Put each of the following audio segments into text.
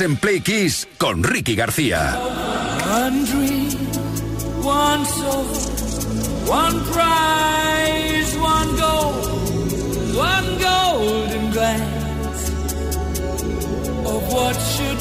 En Play Kiss con Ricky García. One dream, one soul, one prize, one one golden glance of what should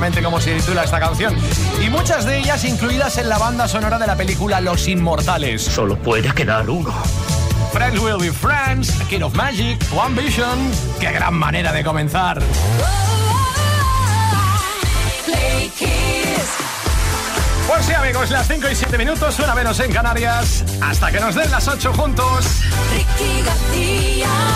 precisamente como se titula esta canción. Y muchas de ellas incluidas en la banda sonora de la película Los Inmortales. Solo puede quedar uno. Friends Will Be Friends, A Kind of Magic, One Vision. ¡Qué gran manera de comenzar! Pues sí, amigos, las 5 y 7 minutos, una menos en Canarias. Hasta que nos den las 8 juntos.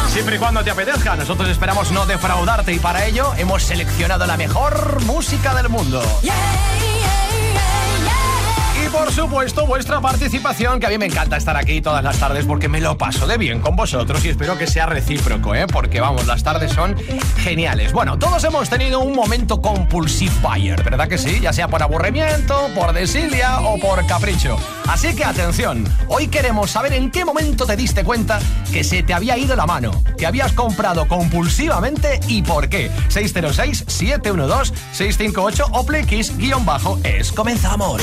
Siempre y cuando te apetezca, nosotros esperamos no defraudarte y para ello hemos seleccionado la mejor música del mundo supuesto, vuestra participación, que a mí me encanta estar aquí todas las tardes porque me lo paso de bien con vosotros y espero que sea recíproco, ¿eh? Porque vamos, las tardes son geniales. Bueno, todos hemos tenido un momento compulsive buyer, ¿verdad que sí? Ya sea por aburrimiento, por desilia o por capricho. Así que atención, hoy queremos saber en qué momento te diste cuenta que se te había ido la mano, que habías comprado compulsivamente y por qué. 606-712-658 o plx-es. Comenzamos.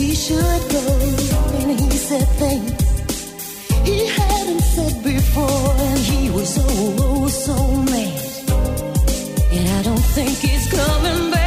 he should go. And he said things he hadn't said before. And he was so, so mad. And I don't think he's coming back.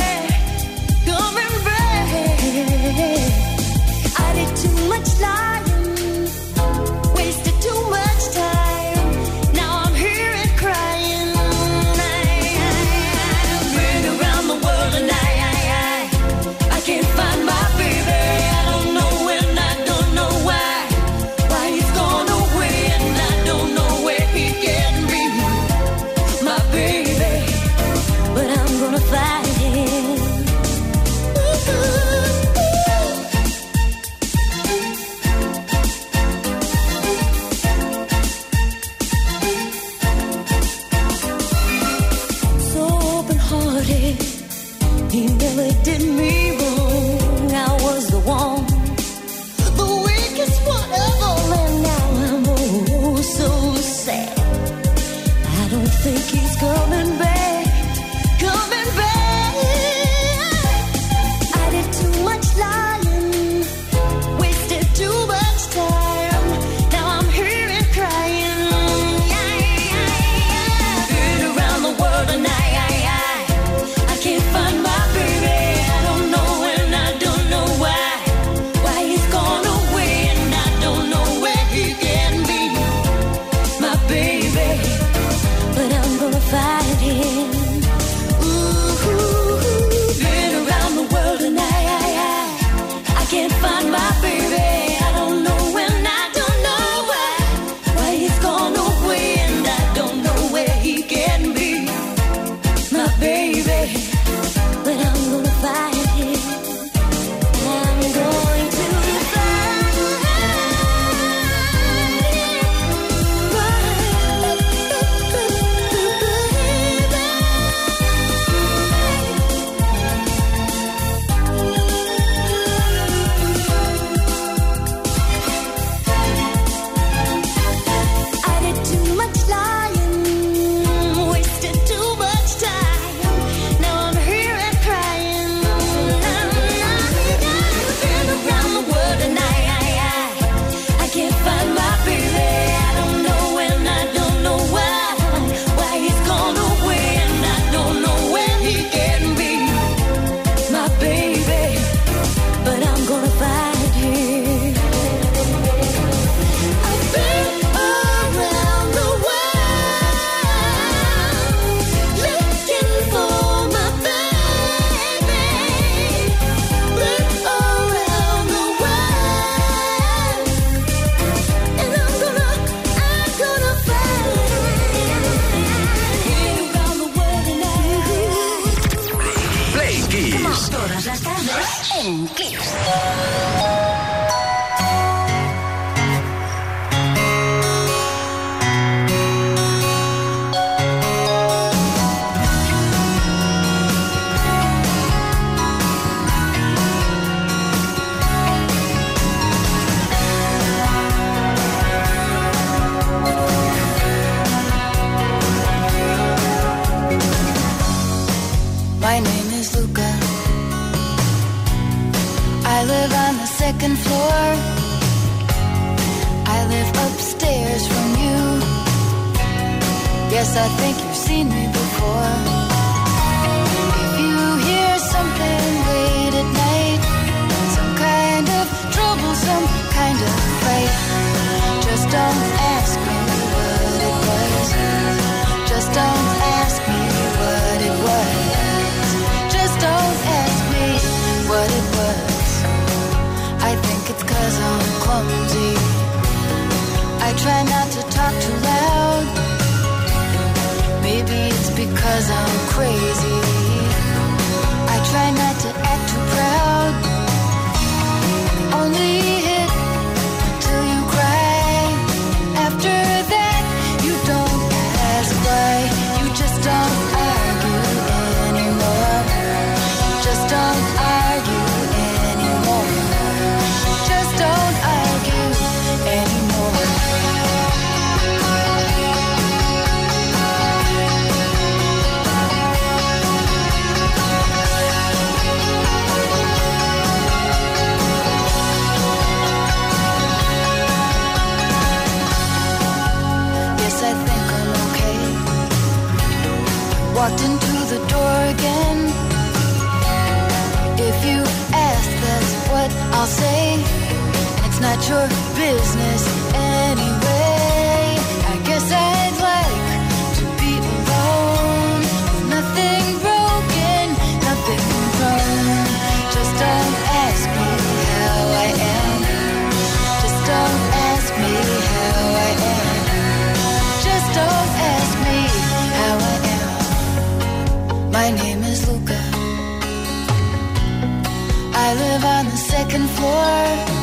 your business anyway. I guess I'd like to be alone. Nothing broken, nothing wrong. Just don't ask me how I am. Just don't ask me how I am. Just don't ask me how I am. My name is Luca. I live on the second floor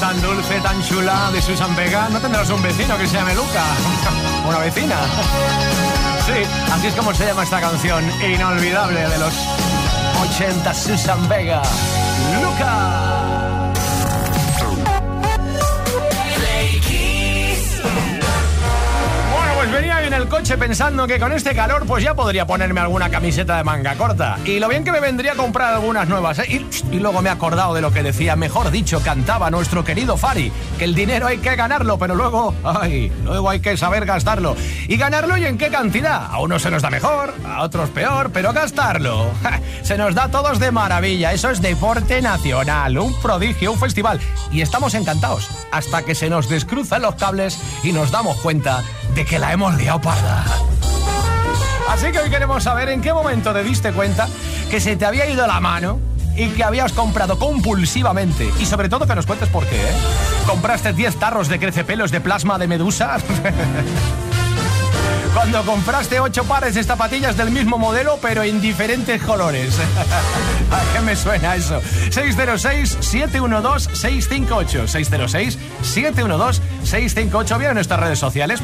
Tan dulce, tan chula de Susan Vega, ¿no tendrás un vecino que se llame Luca? ¿Una vecina? Sí, así es como se llama esta canción inolvidable de los 80 Susan Vega. Luca. En el coche pensando que con este calor pues ya podría ponerme alguna camiseta de manga corta. Y lo bien que me vendría a comprar algunas nuevas. ¿eh? Y, luego me he acordado de lo que decía, mejor dicho, cantaba nuestro querido Fari, que el dinero hay que ganarlo, pero luego, ay, luego hay que saber gastarlo. Y ganarlo y en qué cantidad. A unos se nos da mejor, a otros peor, pero gastarlo. se nos da todos de maravilla. Eso es deporte nacional, un prodigio, un festival. Y estamos encantados hasta que se nos descruzan los cables y nos damos cuenta de que la hemos liado Así que hoy queremos saber en qué momento te diste cuenta que se te había ido la mano y que habías comprado compulsivamente. Y sobre todo que nos cuentes por qué, ¿eh? ¿Compraste 10 tarros de crecepelos de plasma de medusa? cuando compraste ocho pares de zapatillas del mismo modelo, pero en diferentes colores. ¿A qué me suena eso? 606-712-658. 606-712-658. Bien en nuestras redes sociales,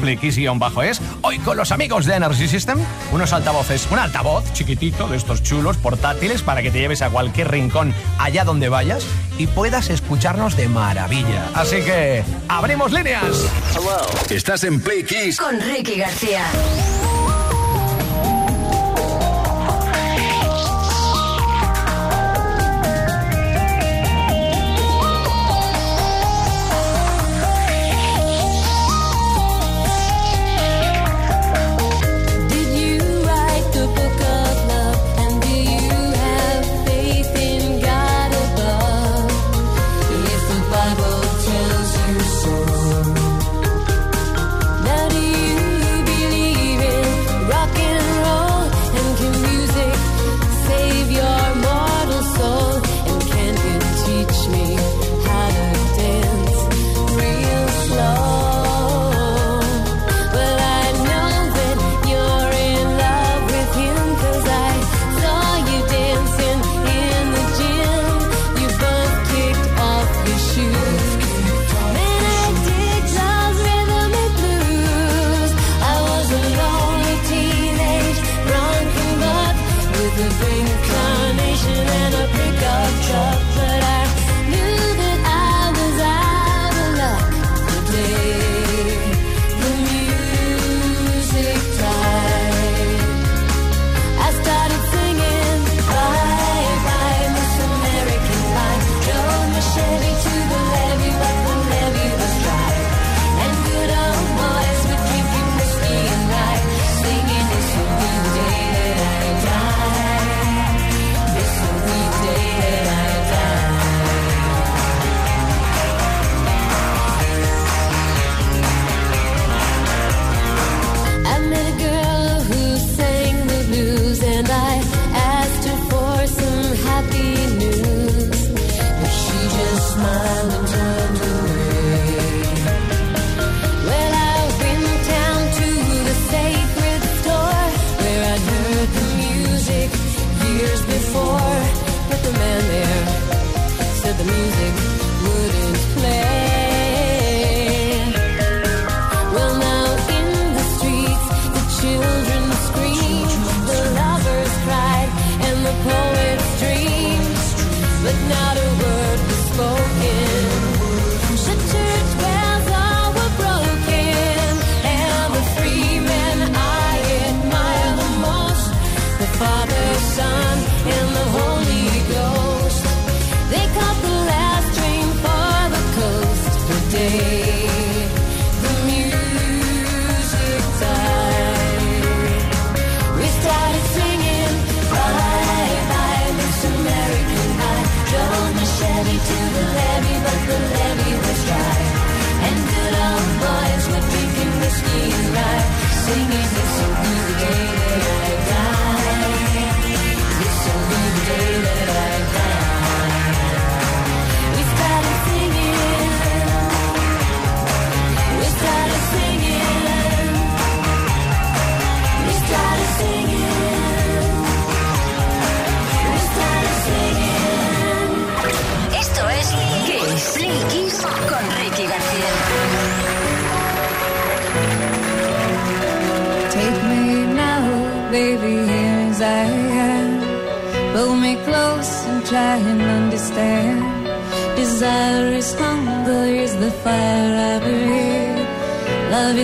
bajo es Hoy con los amigos de Energy System, unos altavoces, un altavoz chiquitito de estos chulos, portátiles, para que te lleves a cualquier rincón allá donde vayas y puedas escucharnos de maravilla. Así que, abrimos líneas. Estás en Play Kiss con Ricky García. Bye.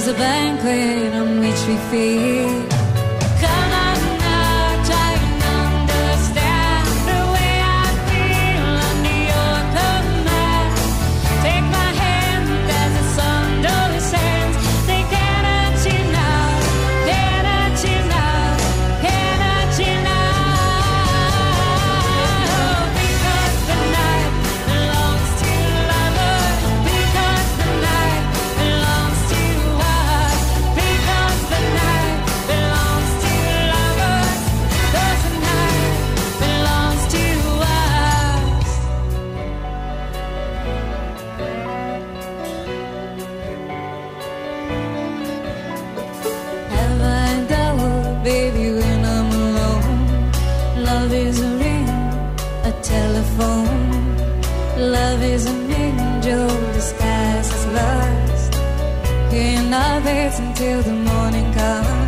Is a banquet on which we feed. angel disguised as lust. in our until the morning comes.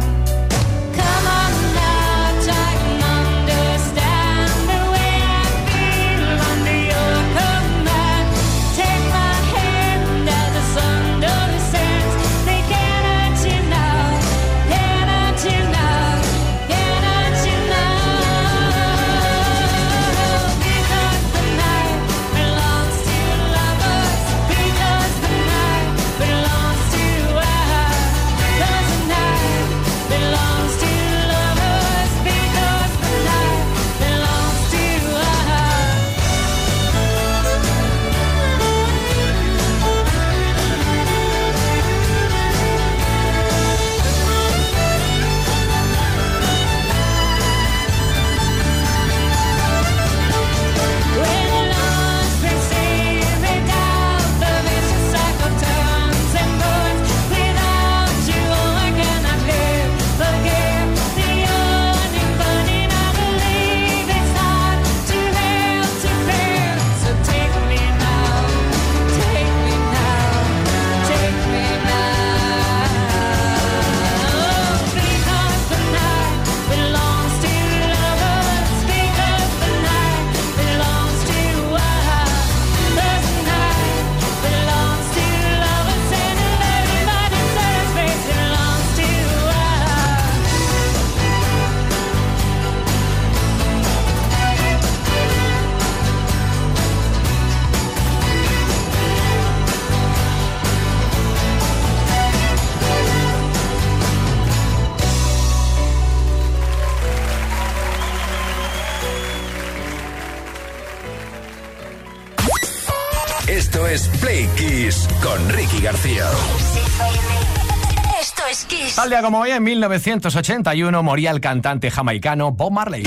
Tal día como hoy, en 1981, moría el cantante jamaicano Bob Marley.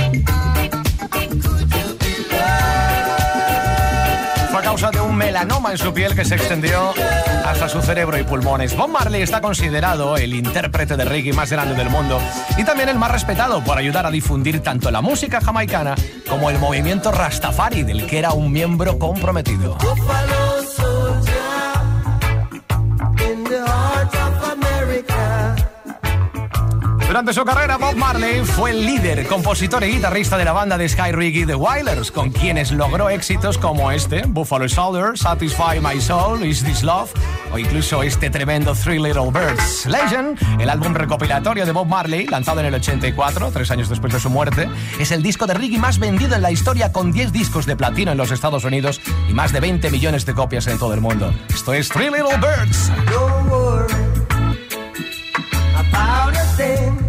Fue a causa de un melanoma en su piel que se extendió hasta su cerebro y pulmones. Bob Marley está considerado el intérprete de reggae más grande del mundo y también el más respetado por ayudar a difundir tanto la música jamaicana como el movimiento Rastafari, del que era un miembro comprometido. Durante su carrera, Bob Marley fue el líder, compositor y guitarrista de la banda de Sky Reggae The Wailers, con quienes logró éxitos como este, Buffalo Soldier, Satisfy My Soul, Is This Love, o incluso este tremendo Three Little Birds. Legend, el álbum recopilatorio de Bob Marley, lanzado en el 84, tres años después de su muerte, es el disco de reggae más vendido en la historia, con 10 discos de platino en los Estados Unidos y más de 20 millones de copias en todo el mundo. Esto es Three Little Birds. nothing.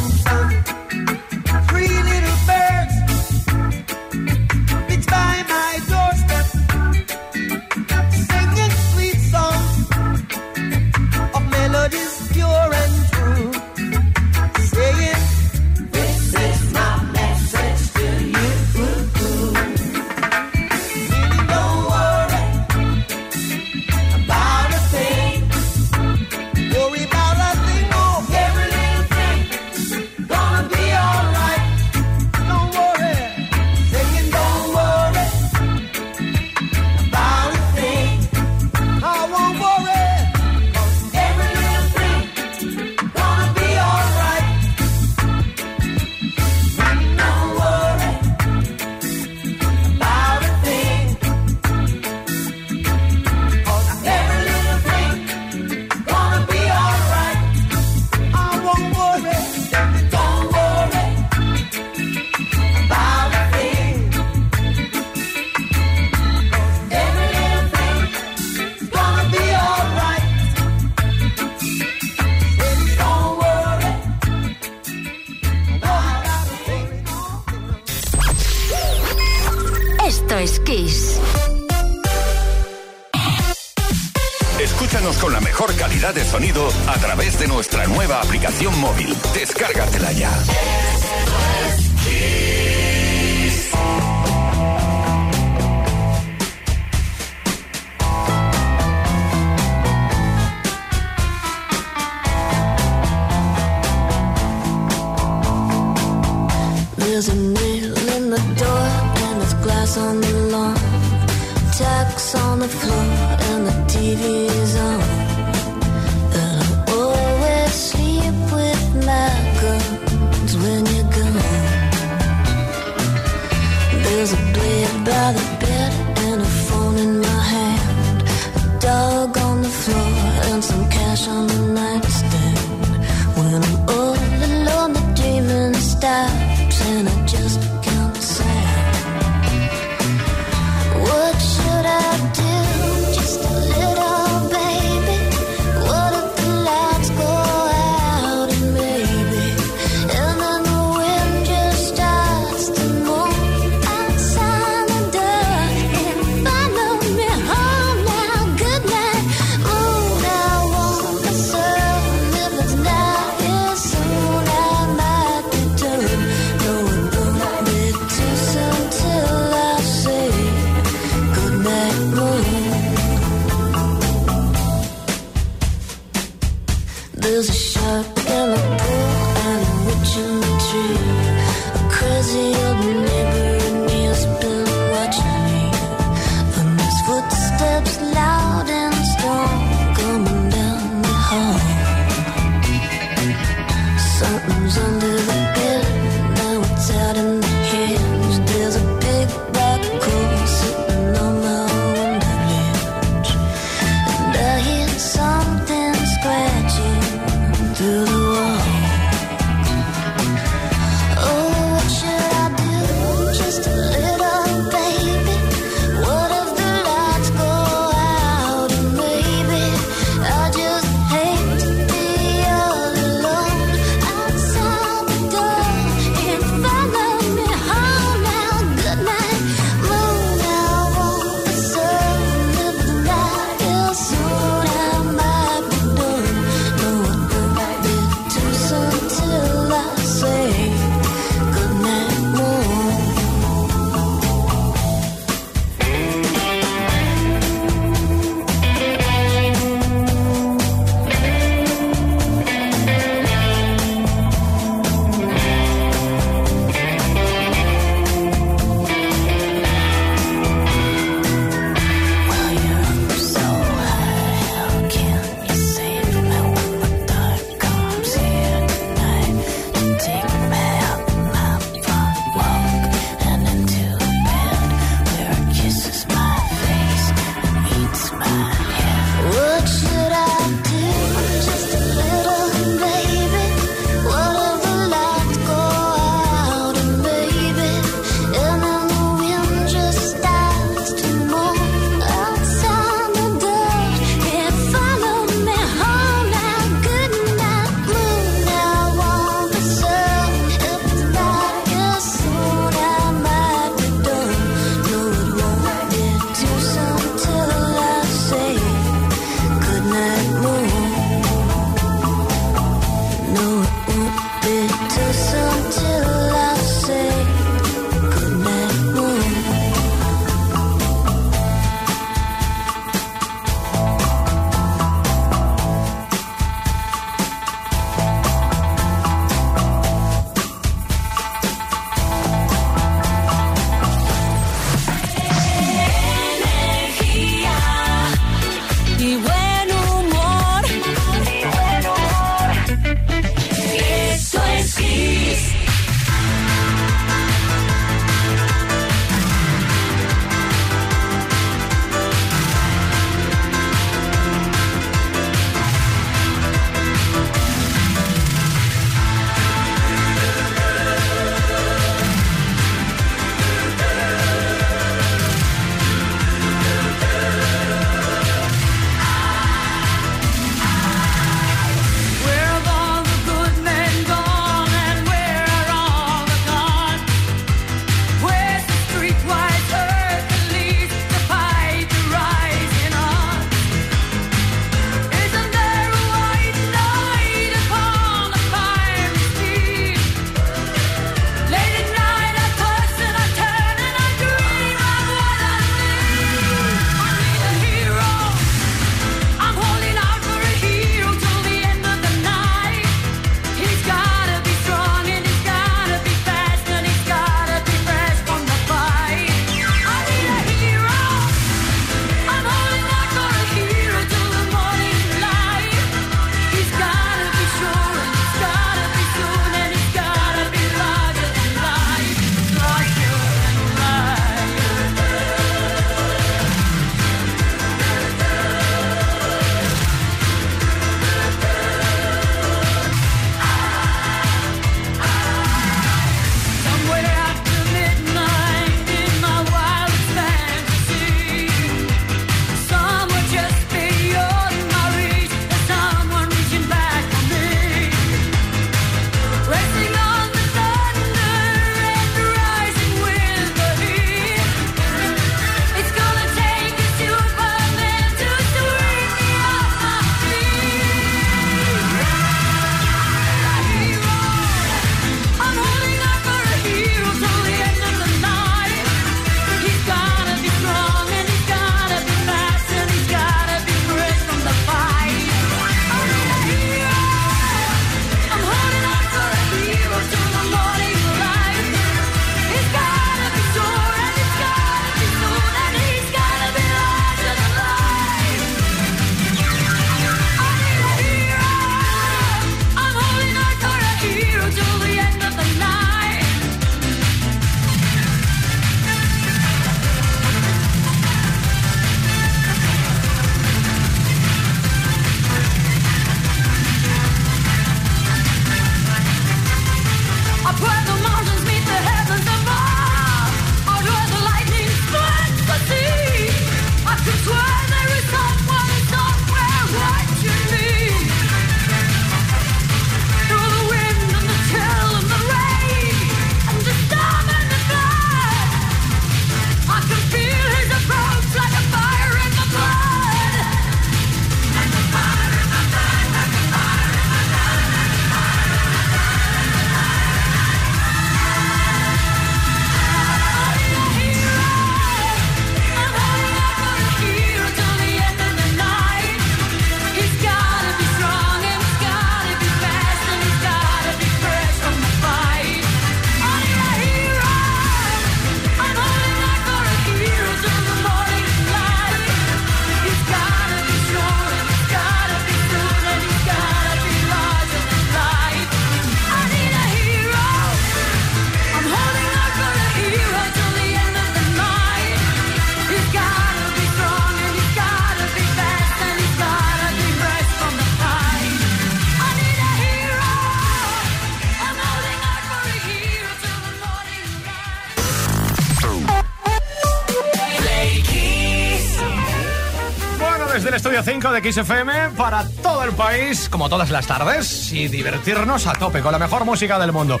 Desde el estudio 5 de XFM para todo el país, como todas las tardes, y divertirnos a tope con la mejor música del mundo.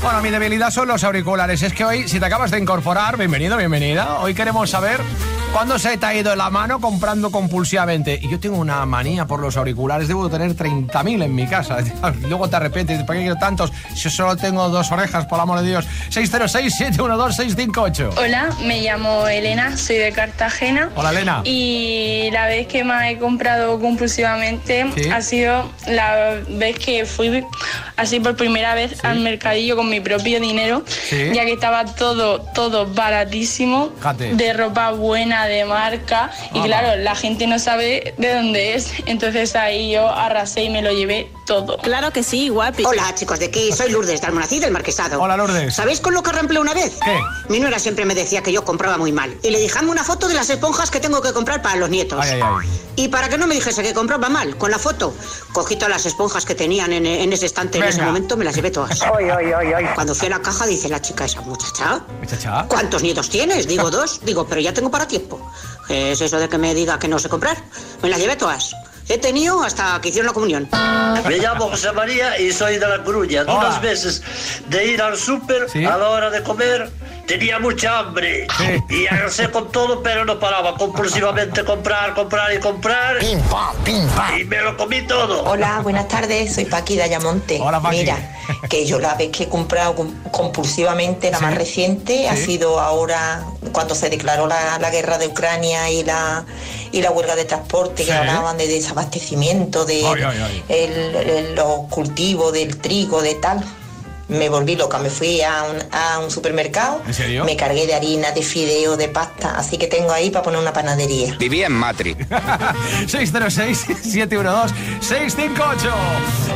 Bueno, mi debilidad son los auriculares. Es que hoy, si te acabas de incorporar, bienvenido, bienvenida. Hoy queremos saber cuándo se te ha ido la mano comprando compulsivamente. Y yo tengo una manía por los auriculares, debo tener 30.000 en mi casa. Luego te arrepientes, ¿por qué quiero tantos? Si solo tengo dos orejas, por amor de Dios. 606-712-658. Hola, me llamo Elena, soy de Cartagena. Hola, Elena. Y la vez que más he comprado compulsivamente Sí. ha sido la vez que fui así por primera vez al mercadillo con mi propio dinero, Sí. ya que estaba todo, todo baratísimo, Fíjate. de ropa buena, de marca, y Ajá. claro, la gente no sabe de dónde es, entonces ahí yo arrasé y me lo llevé todo. Claro que sí, guapi. Hola chicos de aquí, soy Lourdes de Almonací del Marquesado. Hola, Lourdes. ¿Sabéis con lo que reemplé una vez? ¿Qué? Mi nuera siempre me decía que yo compraba muy mal. Y le dije, "Hazme una foto de las esponjas que tengo que comprar para los nietos. Ay, ay, ay. Y para que no me dijese que compraba mal, con la foto, cogí todas las esponjas que tenían en, en ese estante en Venga. ese momento, me las llevé todas. Cuando fui a la caja, dice la chica esa muchacha, Muchacha. ¿cuántos nietos tienes? Digo, dos. Digo, pero ya tengo para tiempo. ¿Qué es eso de que me diga que no sé comprar? Me las llevé todas. He tenido hasta que hicieron la comunión. Me llamo José María y soy de La Coruña. Hola. Unas veces de ir al súper Sí. a la hora de comer tenía mucha hambre Sí. y arrasé con todo, pero no paraba compulsivamente comprar, comprar y comprar y me lo comí todo. Hola, buenas tardes, soy Paqui de Ayamonte. Hola, Paqui. Mira, que yo la vez que he comprado com- compulsivamente, la Sí. más reciente, ha sido ahora cuando se declaró la, la guerra de Ucrania y la, y la huelga de transporte, Sí. que hablaban de desabastecimiento, de Ay, ay, ay. el- el- los cultivos del trigo, de tal. Me volví loca, me fui a un, a un supermercado, ¿En serio? me cargué de harina, de fideo, de pasta, así que tengo ahí para poner una panadería. Vivía en Matri. 606-712-658.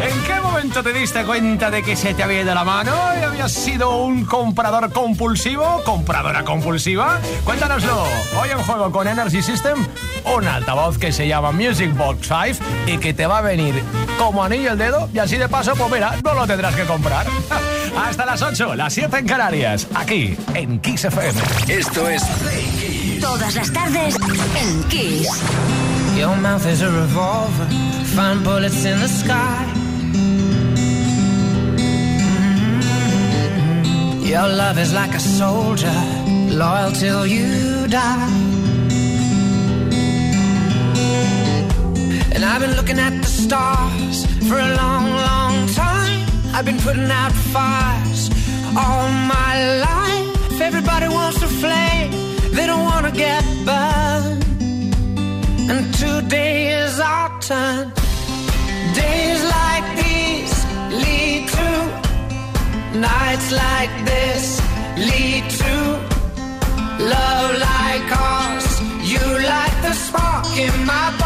¿En qué momento te diste cuenta de que se te había ido la mano y habías sido un comprador compulsivo? ¿Compradora compulsiva? Cuéntanoslo. Hoy en juego con Energy System, un altavoz que se llama Music Box 5 y que te va a venir como anillo el dedo y así de paso, pues mira, no lo tendrás que comprar. Hasta las 8, las 7 en Canarias, aquí en Kiss FM. Esto es Todas las tardes en Kiss. Your mouth is a revolver, find bullets in the sky. Mm-hmm. Your love is like a soldier, loyal till you die. And I've been looking at the stars for a long, long time. I've been putting out fires all my life. Everybody wants to flame, they don't wanna get burned. And today is our turn. Days like these lead to nights like this lead to love like ours. You light the spark in my bonfire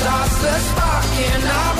starts the spark in our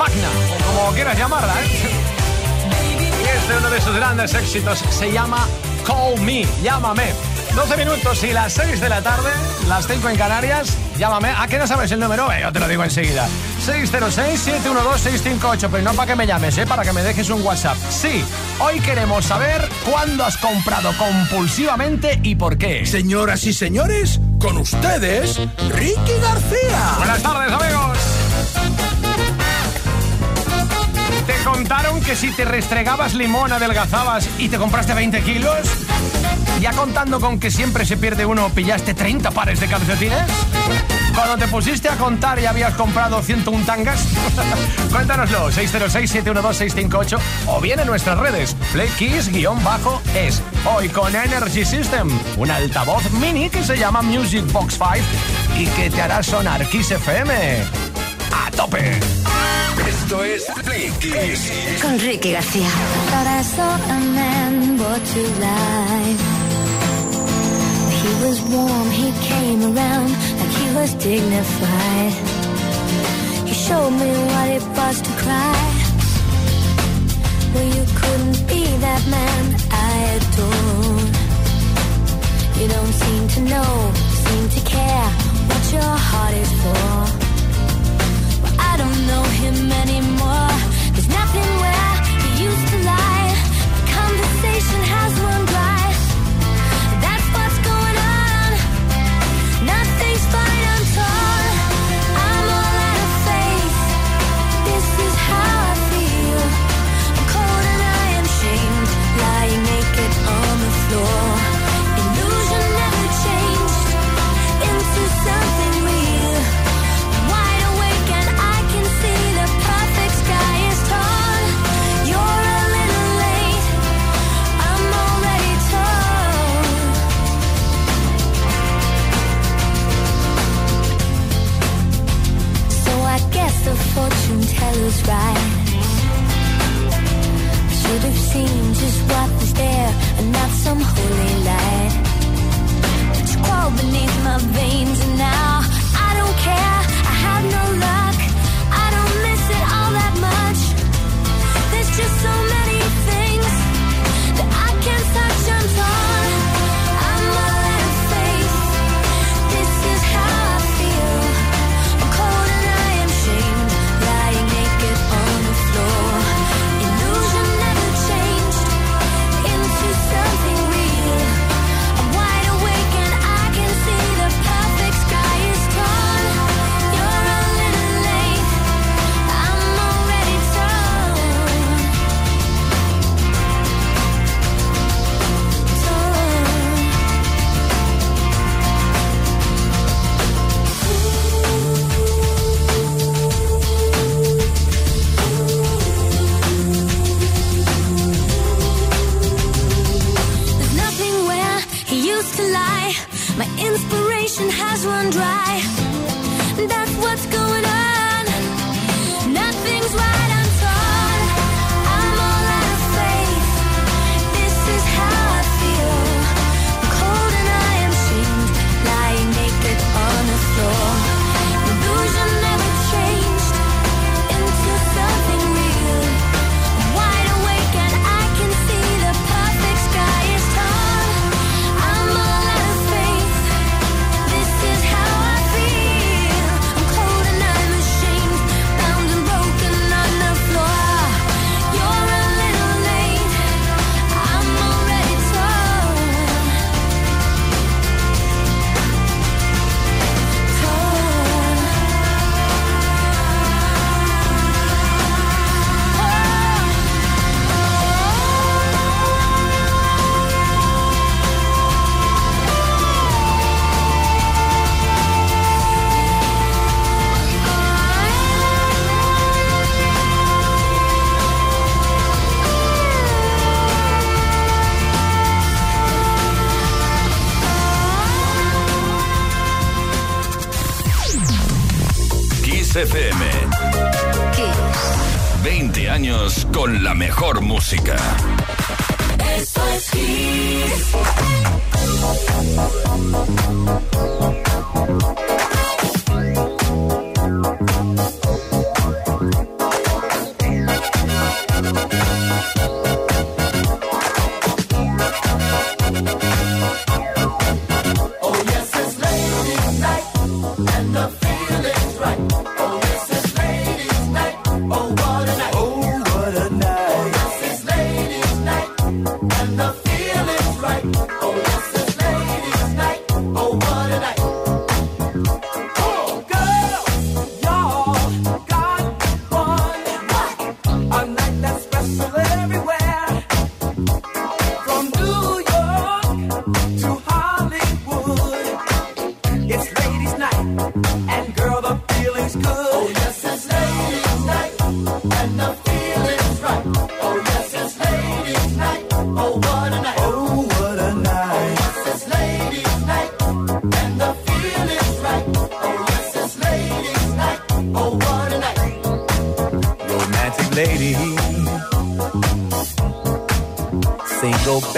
Fagna, o como quieras llamarla, ¿eh? Y este uno de sus grandes éxitos se llama Call Me, llámame. 12 minutos y las 6 de la tarde, las 5 en Canarias, llámame. ¿A qué no sabes el número? Eh, yo te lo digo enseguida. 606-712-658, pero no para que me llames, ¿eh? para que me dejes un WhatsApp. Sí, hoy queremos saber cuándo has comprado compulsivamente y por qué. Señoras y señores, con ustedes, Ricky García. Buenas tardes, amigos. Que si te restregabas limón adelgazabas y te compraste 20 kilos? ¿Ya contando con que siempre se pierde uno, pillaste 30 pares de calcetines? Cuando te pusiste a contar y habías comprado 101 tangas? Cuéntanoslo, 606-712-658 o bien en nuestras redes, playkiss-es. Hoy con Energy System, un altavoz mini que se llama Music Box 5 y que te hará sonar Kiss FM. ¡A tope! Esto es Play Kiss. Con Ricky García. Thought I saw a man brought to life. He was warm, he came around like he was dignified. He showed me what it was to cry. Well, you couldn't be that man I adore. You don't seem to know, seem to care what your heart is for. Don't know him anymore. There's nothing where Kiss FM. Kiss. 20 años con la mejor música. Esto es Kiss.